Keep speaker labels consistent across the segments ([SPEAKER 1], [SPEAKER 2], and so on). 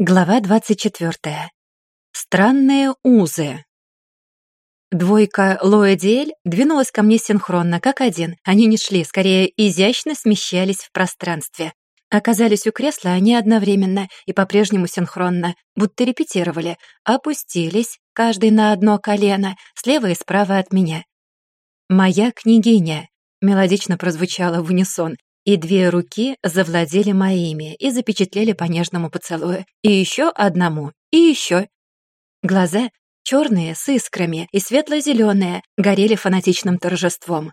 [SPEAKER 1] Глава 24. Странные узы. Двойка Лоэ Диэль двинулась ко мне синхронно, как один. Они не шли, скорее изящно смещались в пространстве. Оказались у кресла они одновременно и по-прежнему синхронно, будто репетировали. Опустились, каждый на одно колено, слева и справа от меня. «Моя княгиня», — мелодично прозвучало в унисон, и две руки завладели моими и запечатлели по нежному поцелую. И еще одному, и еще. Глаза черные, с искрами, и светло-зеленые, горели фанатичным торжеством.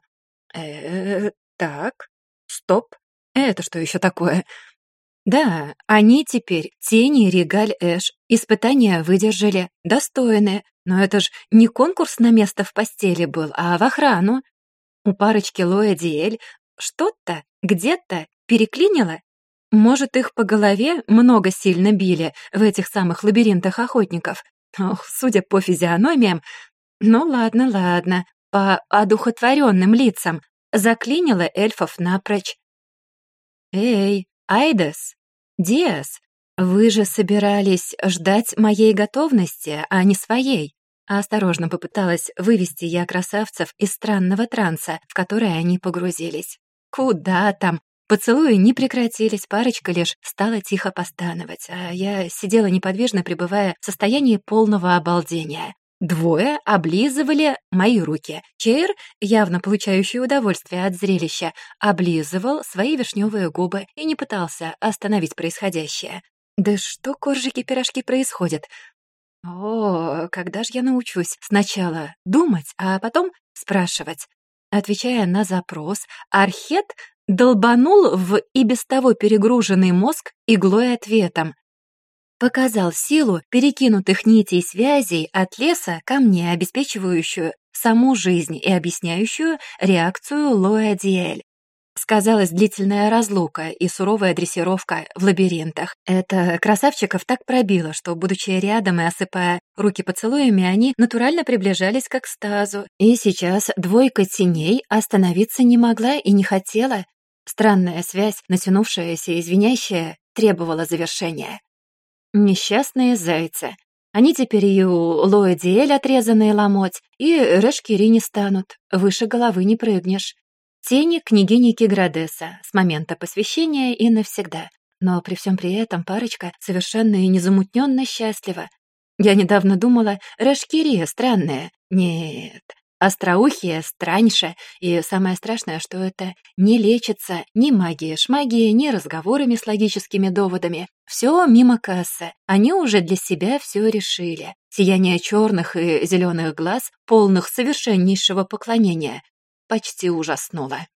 [SPEAKER 1] э так, стоп, это что еще такое? Да, они теперь тени Регаль Эш. Испытания выдержали, достойные, но это ж не конкурс на место в постели был, а в охрану. У парочки Лоя Диэль что-то где-то переклинило? Может, их по голове много сильно били в этих самых лабиринтах охотников? Ох, судя по физиономиям... Ну ладно, ладно, по одухотворенным лицам заклинило эльфов напрочь. «Эй, Айдас, Диас, вы же собирались ждать моей готовности, а не своей?» Осторожно попыталась вывести я красавцев из странного транса, в который они погрузились. Куда там? Поцелуи не прекратились, парочка лишь стала тихо постановать, а я сидела неподвижно, пребывая в состоянии полного обалдения. Двое облизывали мои руки. Чейр, явно получающий удовольствие от зрелища, облизывал свои вишневые губы и не пытался остановить происходящее. «Да что, коржики-пирожки, происходит? О, когда же я научусь сначала думать, а потом спрашивать? Отвечая на запрос, Архет долбанул в и без того перегруженный мозг иглой ответом. Показал силу перекинутых нитей связей от леса ко мне, обеспечивающую саму жизнь и объясняющую реакцию Лоэ Диэль сказалась длительная разлука и суровая дрессировка в лабиринтах. Это красавчиков так пробило, что, будучи рядом и осыпая руки поцелуями, они натурально приближались к экстазу. И сейчас двойка теней остановиться не могла и не хотела. Странная связь, натянувшаяся и извиняющая, требовала завершения. Несчастные зайцы. Они теперь и у Лоэдиэль отрезанные ломоть, и Решкири не станут. Выше головы не прыгнешь тени княгини Киградеса с момента посвящения и навсегда. Но при всем при этом парочка совершенно и незамутненно счастлива. Я недавно думала, Рашкирия странная. Нет, остроухие, страньше, и самое страшное, что это не лечится ни магией шмагией, ни разговорами с логическими доводами. Все мимо кассы. Они уже для себя все решили. Сияние черных и зеленых глаз, полных совершеннейшего поклонения, почти ужаснуло.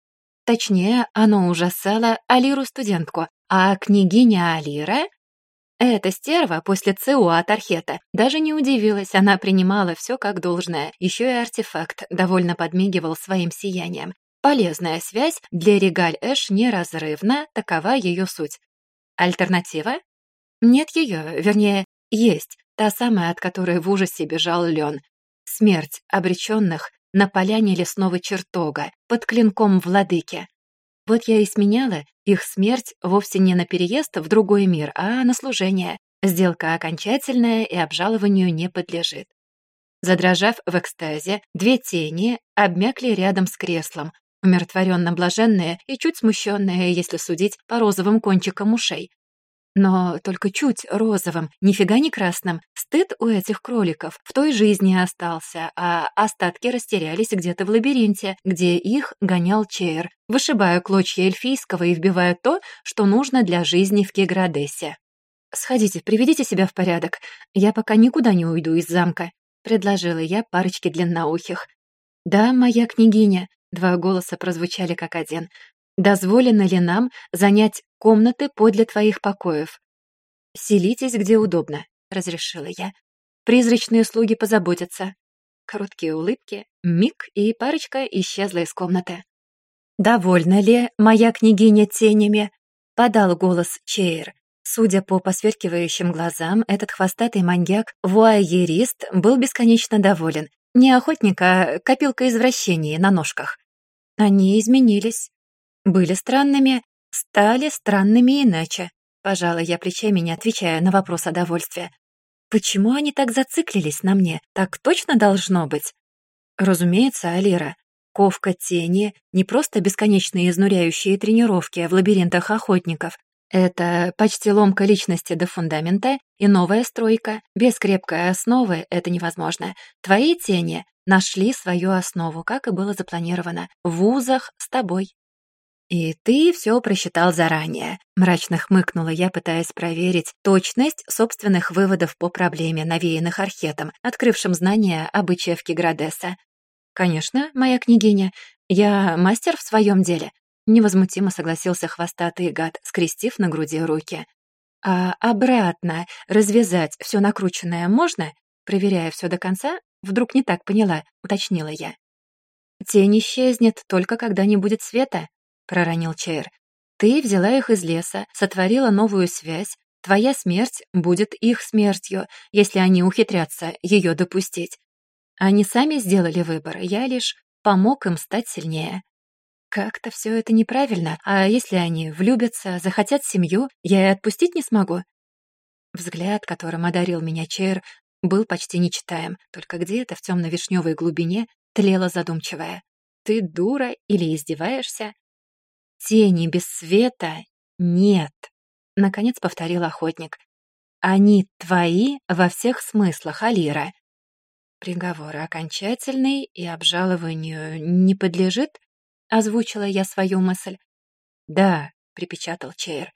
[SPEAKER 1] Точнее, оно ужасало Алиру-студентку, а княгиня Алира... Эта стерва после ЦУ от Архета даже не удивилась, она принимала все как должное. Еще и артефакт довольно подмигивал своим сиянием. Полезная связь для Регаль-Эш неразрывна, такова ее суть. Альтернатива? Нет ее, вернее, есть, та самая, от которой в ужасе бежал Лен. Смерть обреченных на поляне лесного чертога, под клинком владыки. Вот я и сменяла их смерть вовсе не на переезд в другой мир, а на служение. Сделка окончательная и обжалованию не подлежит. Задрожав в экстазе, две тени обмякли рядом с креслом, умиротворенно блаженные и чуть смущенные, если судить по розовым кончикам ушей но только чуть розовым, нифига не красным. Стыд у этих кроликов в той жизни остался, а остатки растерялись где-то в лабиринте, где их гонял Чейр, вышибая клочья эльфийского и вбивая то, что нужно для жизни в Кеградесе. «Сходите, приведите себя в порядок. Я пока никуда не уйду из замка», — предложила я парочке длинноухих. «Да, моя княгиня», — два голоса прозвучали как один. Дозволено ли нам занять комнаты подле твоих покоев? Селитесь где удобно, разрешила я. Призрачные слуги позаботятся. Короткие улыбки, миг, и парочка исчезла из комнаты. «Довольна ли моя княгиня тенями?» — подал голос Чейр. Судя по посверкивающим глазам, этот хвостатый маньяк-вуайерист был бесконечно доволен. Не охотника, а копилка извращений на ножках. Они изменились были странными, стали странными иначе. Пожалуй, я плечами, не отвечая на вопрос о довольстве. Почему они так зациклились на мне? Так точно должно быть? Разумеется, Алира. Ковка тени — не просто бесконечные изнуряющие тренировки в лабиринтах охотников. Это почти ломка личности до фундамента и новая стройка. Без крепкой основы это невозможно. Твои тени нашли свою основу, как и было запланировано. В вузах с тобой. «И ты все просчитал заранее», — мрачно хмыкнула я, пытаясь проверить точность собственных выводов по проблеме, навеянных Архетом, открывшим знания обычаев Киградеса. «Конечно, моя княгиня, я мастер в своем деле», — невозмутимо согласился хвостатый гад, скрестив на груди руки. «А обратно развязать все накрученное можно?» Проверяя все до конца, вдруг не так поняла, уточнила я. «Тень исчезнет только когда не будет света», проронил Чейр. «Ты взяла их из леса, сотворила новую связь. Твоя смерть будет их смертью, если они ухитрятся ее допустить. Они сами сделали выбор, я лишь помог им стать сильнее». «Как-то все это неправильно, а если они влюбятся, захотят семью, я и отпустить не смогу?» Взгляд, которым одарил меня Чейр, был почти нечитаем, только где-то в темно-вишневой глубине тлела задумчивая. «Ты дура или издеваешься?» Тени без света нет, наконец повторил охотник. Они твои во всех смыслах, Алира. Приговор окончательный и обжалованию не подлежит, озвучила я свою мысль. Да, припечатал Чейр.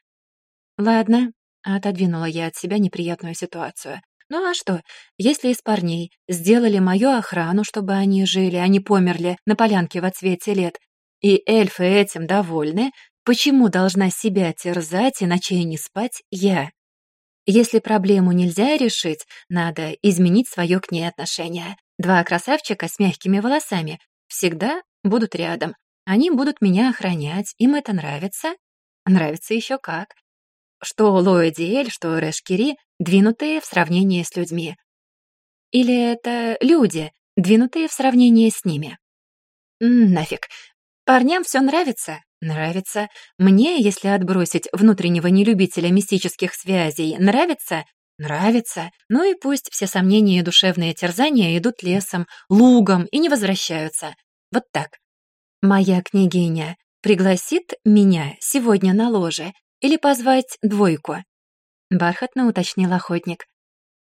[SPEAKER 1] Ладно, отодвинула я от себя неприятную ситуацию. Ну а что, если из парней сделали мою охрану, чтобы они жили, а не померли на полянке в отсвете лет, и эльфы этим довольны, почему должна себя терзать и ночей не спать я? Если проблему нельзя решить, надо изменить свое к ней отношение. Два красавчика с мягкими волосами всегда будут рядом. Они будут меня охранять, им это нравится. Нравится еще как. Что Лоэдиэль, что Решкири двинутые в сравнении с людьми. Или это люди, двинутые в сравнении с ними. М, нафиг, Парням все нравится. Нравится. Мне, если отбросить внутреннего нелюбителя мистических связей, нравится? Нравится. Ну и пусть все сомнения и душевные терзания идут лесом, лугом и не возвращаются. Вот так. Моя княгиня пригласит меня сегодня на ложе или позвать двойку? Бархатно уточнил охотник.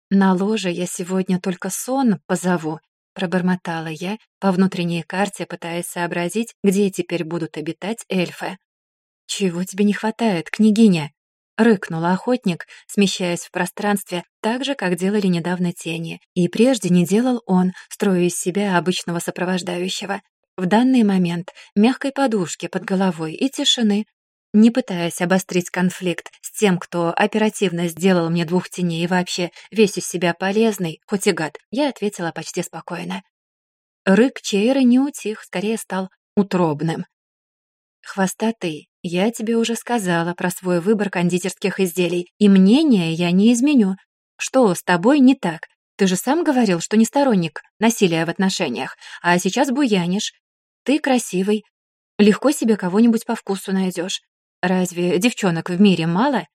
[SPEAKER 1] На ложе я сегодня только сон позову Пробормотала я по внутренней карте, пытаясь сообразить, где теперь будут обитать эльфы. «Чего тебе не хватает, княгиня?» — рыкнул охотник, смещаясь в пространстве, так же, как делали недавно тени. И прежде не делал он, строя из себя обычного сопровождающего. В данный момент мягкой подушки под головой и тишины, не пытаясь обострить конфликт с тем, кто оперативно сделал мне двух теней и вообще весь из себя полезный, хоть и гад, я ответила почти спокойно. Рык Чейра не утих, скорее стал утробным. «Хвостатый, я тебе уже сказала про свой выбор кондитерских изделий, и мнение я не изменю. Что с тобой не так? Ты же сам говорил, что не сторонник насилия в отношениях, а сейчас буянишь. Ты красивый, легко себе кого-нибудь по вкусу найдешь. Разве девчонок в мире мало?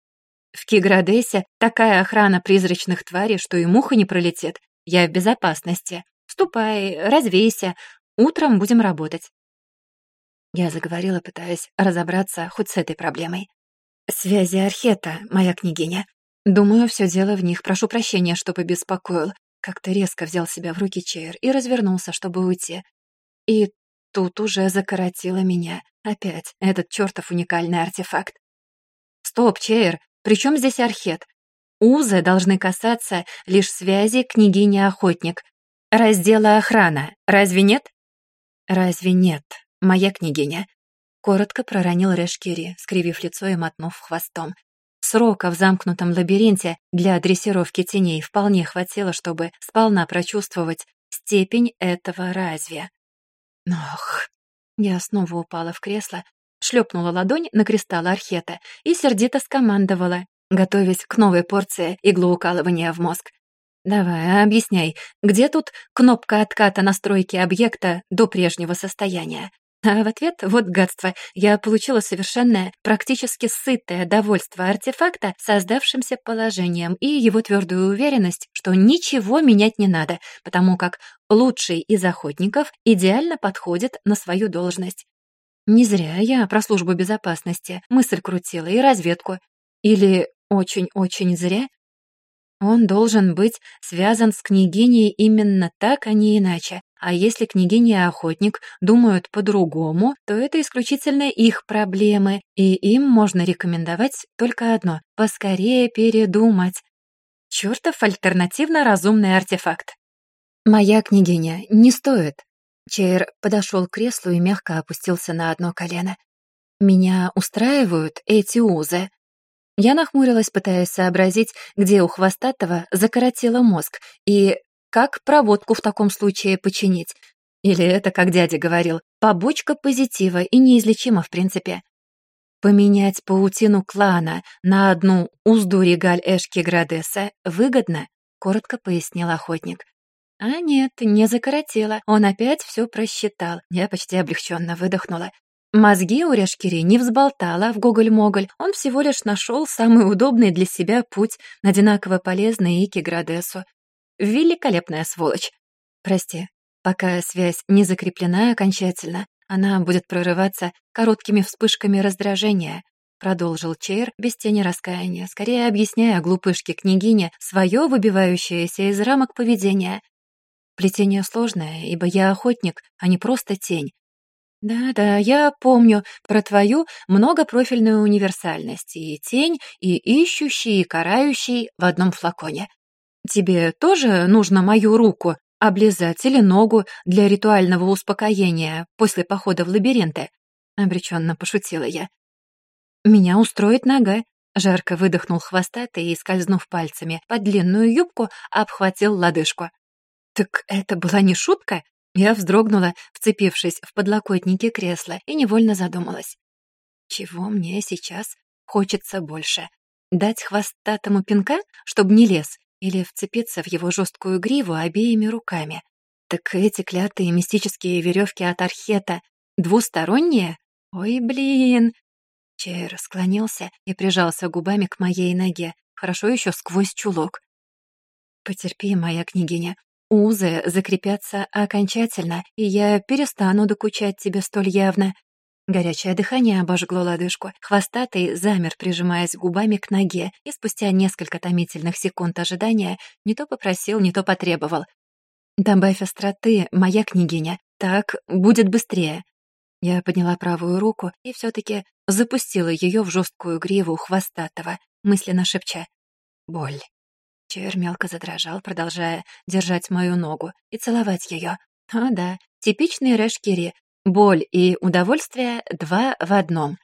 [SPEAKER 1] В Киградесе такая охрана призрачных тварей, что и муха не пролетит. Я в безопасности. Ступай, развейся. Утром будем работать. Я заговорила, пытаясь разобраться хоть с этой проблемой. «Связи Архета, моя княгиня. Думаю, все дело в них. Прошу прощения, что побеспокоил. Как-то резко взял себя в руки Чейр и развернулся, чтобы уйти. И тут уже закоротило меня. Опять этот чертов уникальный артефакт. Стоп, Чейр, при чем здесь архет? Узы должны касаться лишь связи княгини-охотник. Раздела охрана, разве нет? Разве нет, моя княгиня? Коротко проронил Решкири, скривив лицо и мотнув хвостом. Срока в замкнутом лабиринте для дрессировки теней вполне хватило, чтобы сполна прочувствовать степень этого разве. Ох, я снова упала в кресло, шлепнула ладонь на кристалл архета и сердито скомандовала, готовясь к новой порции иглоукалывания в мозг. «Давай, объясняй, где тут кнопка отката настройки объекта до прежнего состояния?» А в ответ, вот гадство, я получила совершенное, практически сытое довольство артефакта создавшимся положением и его твердую уверенность, что ничего менять не надо, потому как лучший из охотников идеально подходит на свою должность. Не зря я про службу безопасности мысль крутила и разведку. Или очень-очень зря. Он должен быть связан с княгиней именно так, а не иначе. А если княгиня и охотник думают по-другому, то это исключительно их проблемы, и им можно рекомендовать только одно — поскорее передумать. Чёртов альтернативно разумный артефакт. «Моя княгиня, не стоит». Чейр подошёл к креслу и мягко опустился на одно колено. «Меня устраивают эти узы?» Я нахмурилась, пытаясь сообразить, где у хвостатого закоротило мозг, и как проводку в таком случае починить. Или это, как дядя говорил, побочка позитива и неизлечима в принципе. Поменять паутину клана на одну узду регаль Эшки Градеса выгодно, коротко пояснил охотник. А нет, не закоротило. Он опять все просчитал. Я почти облегченно выдохнула. Мозги у Решкири не взболтала в гоголь-моголь. Он всего лишь нашел самый удобный для себя путь, одинаково полезный и к Градесу великолепная сволочь. Прости, пока связь не закреплена окончательно, она будет прорываться короткими вспышками раздражения, продолжил Чейр без тени раскаяния, скорее объясняя глупышке княгине свое выбивающееся из рамок поведение. Плетение сложное, ибо я охотник, а не просто тень. «Да-да, я помню про твою многопрофильную универсальность и тень, и ищущий, и карающий в одном флаконе. Тебе тоже нужно мою руку облизать или ногу для ритуального успокоения после похода в лабиринты?» — обреченно пошутила я. «Меня устроит нога», — жарко выдохнул хвостатый и, скользнув пальцами под длинную юбку, обхватил лодыжку. «Так это была не шутка?» Я вздрогнула, вцепившись в подлокотники кресла, и невольно задумалась. «Чего мне сейчас хочется больше? Дать хвостатому пинка, чтобы не лез, или вцепиться в его жесткую гриву обеими руками. Так эти клятые мистические веревки от Архета двусторонние? Ой, блин! Чай расклонился и прижался губами к моей ноге, хорошо еще сквозь чулок. «Потерпи, моя княгиня, узы закрепятся окончательно, и я перестану докучать тебе столь явно. Горячее дыхание обожгло лодыжку. Хвостатый замер, прижимаясь губами к ноге, и спустя несколько томительных секунд ожидания не то попросил, не то потребовал. «Добавь остроты, моя княгиня. Так будет быстрее». Я подняла правую руку и все таки запустила ее в жесткую гриву хвостатого, мысленно шепча. «Боль». Чер мелко задрожал, продолжая держать мою ногу и целовать ее. А да, типичный Решкири, Боль и удовольствие — два в одном.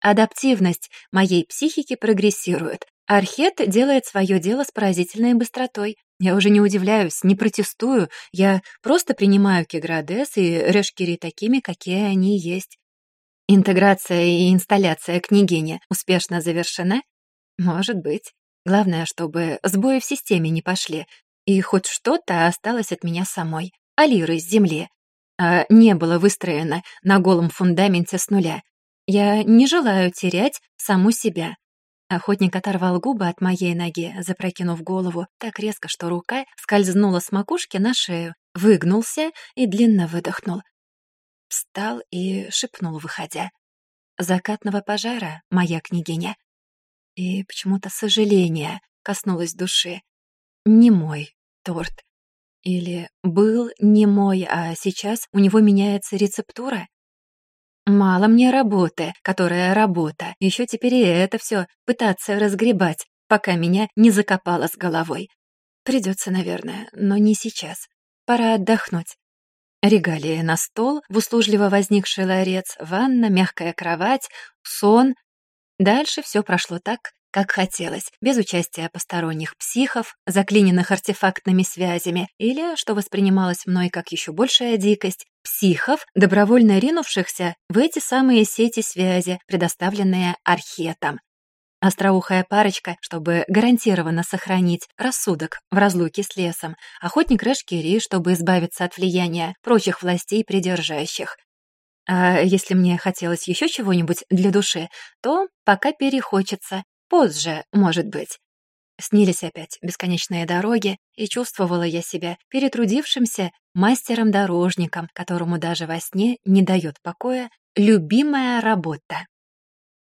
[SPEAKER 1] Адаптивность моей психики прогрессирует. Архет делает свое дело с поразительной быстротой. Я уже не удивляюсь, не протестую, я просто принимаю кеградес и решкири такими, какие они есть. Интеграция и инсталляция княгини успешно завершена? Может быть. Главное, чтобы сбои в системе не пошли, и хоть что-то осталось от меня самой, Алиры с земли, а не было выстроено на голом фундаменте с нуля. Я не желаю терять саму себя. Охотник оторвал губы от моей ноги, запрокинув голову так резко, что рука скользнула с макушки на шею, выгнулся и длинно выдохнул. Встал и шепнул, выходя. «Закатного пожара, моя княгиня». И почему-то сожаление коснулось души. Не мой торт. Или был не мой, а сейчас у него меняется рецептура? Мало мне работы, которая работа. Еще теперь и это все пытаться разгребать, пока меня не закопало с головой. Придется, наверное, но не сейчас. Пора отдохнуть. Регалии на стол, в услужливо возникший ларец, ванна, мягкая кровать, сон. Дальше все прошло так, как хотелось, без участия посторонних психов, заклиненных артефактными связями, или, что воспринималось мной как еще большая дикость, психов, добровольно ринувшихся в эти самые сети связи, предоставленные архетом. Остроухая парочка, чтобы гарантированно сохранить рассудок в разлуке с лесом, охотник Решкири чтобы избавиться от влияния прочих властей придержащих. А если мне хотелось еще чего-нибудь для души, то пока перехочется Позже, может быть. Снились опять бесконечные дороги, и чувствовала я себя перетрудившимся мастером-дорожником, которому даже во сне не дает покоя любимая работа.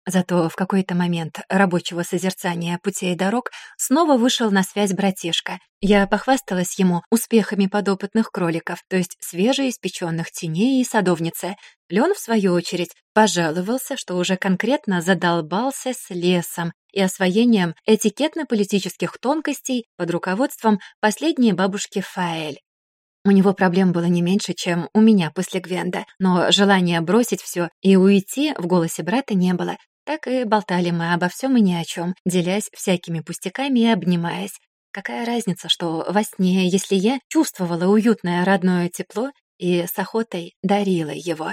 [SPEAKER 1] Зато в какой-то момент рабочего созерцания путей и дорог снова вышел на связь братишка. Я похвасталась ему успехами подопытных кроликов, то есть свежеиспеченных теней и садовницы. Лен, в свою очередь, пожаловался, что уже конкретно задолбался с лесом и освоением этикетно-политических тонкостей под руководством последней бабушки Фаэль. У него проблем было не меньше, чем у меня после Гвенда, но желания бросить все и уйти в голосе брата не было. Так и болтали мы обо всем и ни о чем, делясь всякими пустяками и обнимаясь. Какая разница, что во сне, если я чувствовала уютное родное тепло и с охотой дарила его.